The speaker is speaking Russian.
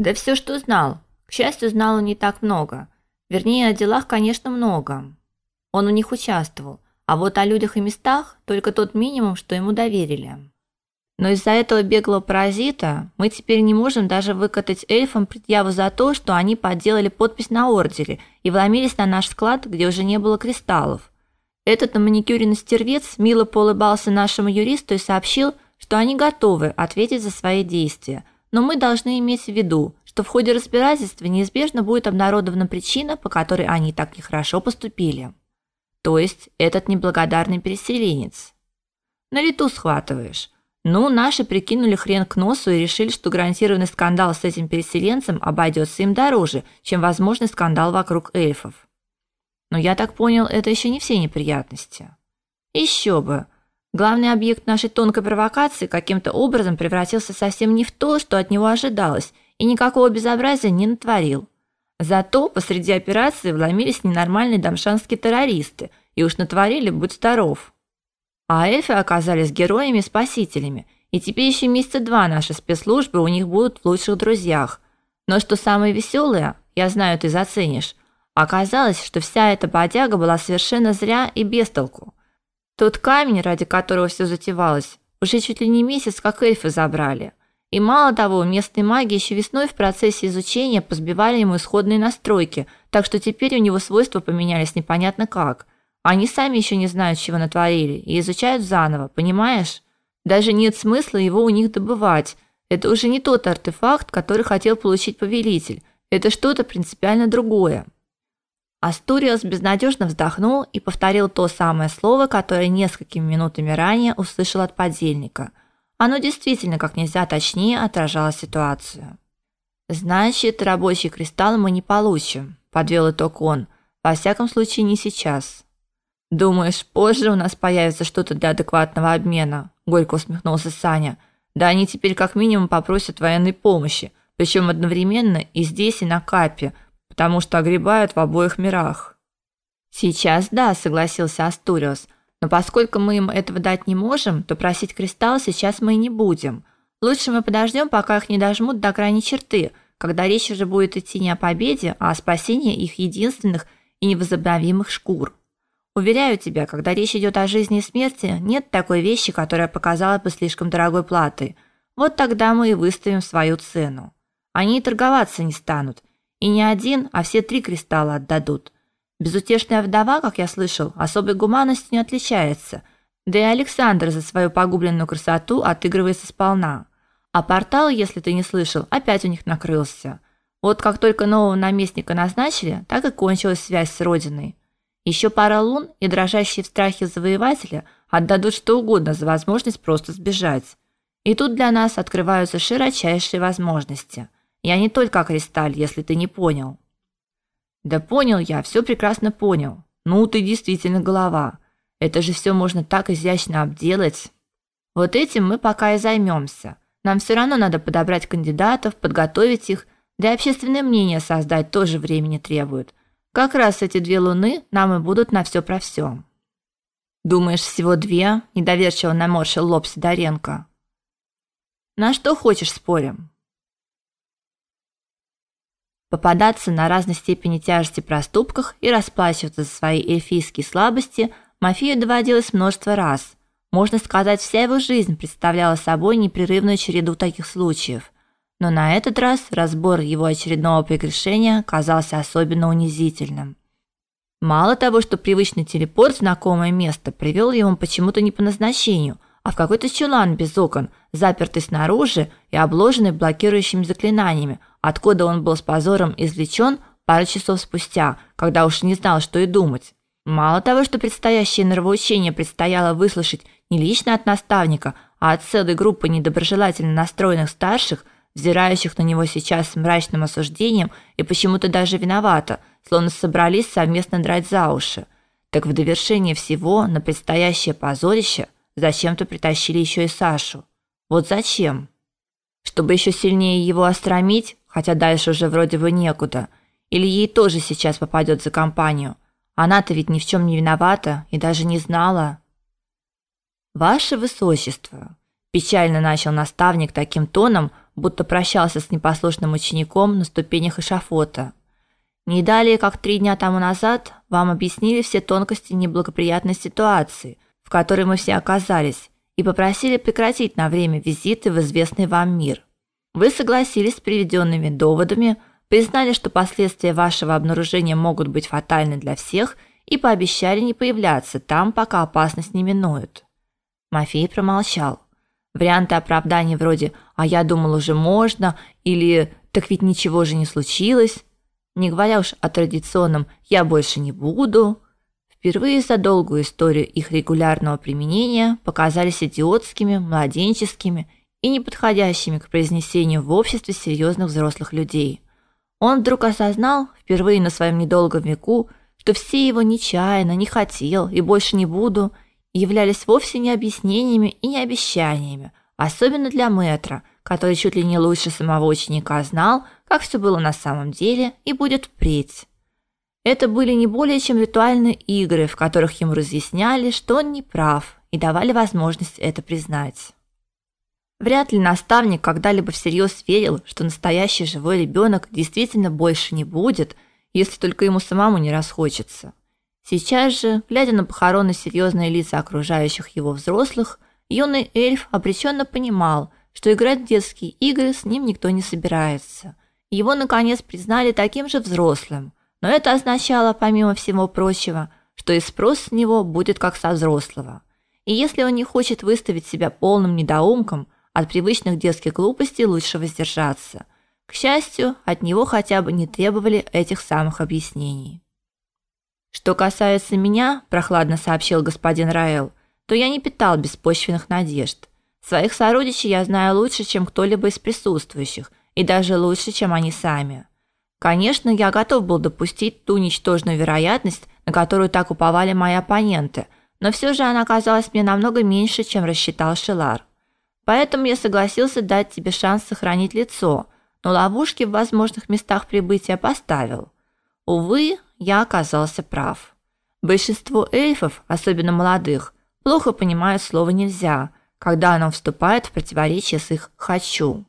Да все, что знал. К счастью, знал он не так много. Вернее, о делах, конечно, много. Он у них участвовал, а вот о людях и местах только тот минимум, что ему доверили. Но из-за этого беглого паразита мы теперь не можем даже выкатать эльфам предъяву за то, что они подделали подпись на ордере и вломились на наш склад, где уже не было кристаллов. Этот наманикюренный стервец мило поулыбался нашему юристу и сообщил, что они готовы ответить за свои действия, но мы должны иметь в виду, что в ходе разбирательства неизбежно будет обнародована причина, по которой они так нехорошо поступили. То есть этот неблагодарный переселенец. На лету схватываешь. Ну, наши прикинули хрен к носу и решили, что гарантированный скандал с этим переселенцем обойдется им дороже, чем возможный скандал вокруг эльфов. Но я так понял, это еще не все неприятности. Еще бы. Главный объект нашей тонкой провокации каким-то образом превратился совсем не в то, что от него ожидалось, и никакого безобразия не натворил. Зато посреди операции вломились ненормальные дамшанские террористы и уж натворили будь здоров. А эльфы оказались героями-спасителями, и теперь еще месяца два наши спецслужбы у них будут в лучших друзьях. Но что самое веселое, я знаю, ты заценишь, оказалось, что вся эта бодяга была совершенно зря и без толку. Тот камень, ради которого все затевалось, уже чуть ли не месяц как эльфы забрали. И мало того, местные маги еще весной в процессе изучения позбивали ему исходные настройки, так что теперь у него свойства поменялись непонятно как. Они сами еще не знают, чего натворили, и изучают заново, понимаешь? Даже нет смысла его у них добывать. Это уже не тот артефакт, который хотел получить повелитель. Это что-то принципиально другое. Астуриос безнадежно вздохнул и повторил то самое слово, которое несколькими минутами ранее услышал от подельника – оно действительно как нельзя точнее отражало ситуацию. Значит, рабочий кристалл мы не получим, подвел итог он. Во всяком случае, не сейчас. Думаешь, позже у нас появится что-то для адекватного обмена? горько усмехнулся Саня. Да они теперь как минимум попросят военной помощи, причем одновременно и здесь, и на Капе, потому что огребают в обоих мирах. Сейчас да, согласился Астуриос. Но поскольку мы им этого дать не можем, то просить кристалл сейчас мы и не будем. Лучше мы подождем, пока их не дожмут до крайней черты, когда речь уже будет идти не о победе, а о спасении их единственных и невозобновимых шкур. Уверяю тебя, когда речь идет о жизни и смерти, нет такой вещи, которая показалась бы слишком дорогой платой. Вот тогда мы и выставим свою цену. Они и торговаться не станут, и не один, а все три кристалла отдадут. Безутешная вдова, как я слышал, особой гуманностью не отличается. Да и Александр за свою погубленную красоту отыгрывается сполна. А портал, если ты не слышал, опять у них накрылся. Вот как только нового наместника назначили, так и кончилась связь с родиной. Еще пара лун, и дрожащие в страхе завоевателя отдадут что угодно за возможность просто сбежать. И тут для нас открываются широчайшие возможности. Я не только кристалл, если ты не понял. Да понял я, все прекрасно понял. Ну ты действительно голова. Это же все можно так изящно обделать. Вот этим мы пока и займемся. Нам все равно надо подобрать кандидатов, подготовить их, да и общественное мнение создать тоже времени требует. Как раз эти две луны нам и будут на все про все. Думаешь, всего две? недоверчиво наморщил лоб Сидоренко. На что хочешь спорим? Попадаться на разной степени тяжести проступках и расплачиваться за свои эльфийские слабости Мафию доводилось множество раз. Можно сказать, вся его жизнь представляла собой непрерывную череду таких случаев. Но на этот раз разбор его очередного прегрешения казался особенно унизительным. Мало того, что привычный телепорт в знакомое место привел его почему-то не по назначению, а в какой-то чулан без окон, запертый снаружи и обложенный блокирующими заклинаниями – откуда он был с позором извлечен пару часов спустя, когда уж не знал, что и думать. Мало того, что предстоящее нравоучение предстояло выслушать не лично от наставника, а от целой группы недоброжелательно настроенных старших, взирающих на него сейчас с мрачным осуждением и почему-то даже виновато, словно собрались совместно драть за уши. Так в довершение всего на предстоящее позорище зачем-то притащили еще и Сашу. Вот зачем? Чтобы еще сильнее его остромить, хотя дальше уже вроде бы некуда. Или ей тоже сейчас попадет за компанию. Она-то ведь ни в чем не виновата и даже не знала. Ваше высочество, печально начал наставник таким тоном, будто прощался с непослушным учеником на ступенях эшафота. Не далее, как три дня тому назад, вам объяснили все тонкости неблагоприятной ситуации, в которой мы все оказались, и попросили прекратить на время визиты в известный вам мир. Вы согласились с приведенными доводами, признали, что последствия вашего обнаружения могут быть фатальны для всех и пообещали не появляться там, пока опасность не минует. Мафей промолчал. Варианты оправданий вроде «а я думал уже можно» или «так ведь ничего же не случилось», не говоря уж о традиционном «я больше не буду», впервые за долгую историю их регулярного применения показались идиотскими, младенческими и неподходящими к произнесению в обществе серьезных взрослых людей. Он вдруг осознал, впервые на своем недолгом веку, что все его нечаянно, не хотел и больше не буду – являлись вовсе не объяснениями и не обещаниями, особенно для метра, который чуть ли не лучше самого ученика знал, как все было на самом деле и будет впредь. Это были не более чем ритуальные игры, в которых ему разъясняли, что он не прав, и давали возможность это признать. Вряд ли наставник когда-либо всерьез верил, что настоящий живой ребенок действительно больше не будет, если только ему самому не расхочется. Сейчас же, глядя на похоронно серьезные лица окружающих его взрослых, юный эльф обреченно понимал, что играть в детские игры с ним никто не собирается. Его наконец признали таким же взрослым, но это означало, помимо всего прочего, что и спрос с него будет как со взрослого. И если он не хочет выставить себя полным недоумком, от привычных детских глупостей лучше воздержаться. К счастью, от него хотя бы не требовали этих самых объяснений. Что касается меня, прохладно сообщил господин Раэл, то я не питал беспочвенных надежд. Своих сородичей я знаю лучше, чем кто-либо из присутствующих, и даже лучше, чем они сами. Конечно, я готов был допустить ту ничтожную вероятность, на которую так уповали мои оппоненты, но все же она оказалась мне намного меньше, чем рассчитал Шелар. Поэтому я согласился дать тебе шанс сохранить лицо, но ловушки в возможных местах прибытия поставил. Увы, я оказался прав. Большинство эльфов, особенно молодых, плохо понимают слово нельзя, когда оно вступает в противоречие с их хочу.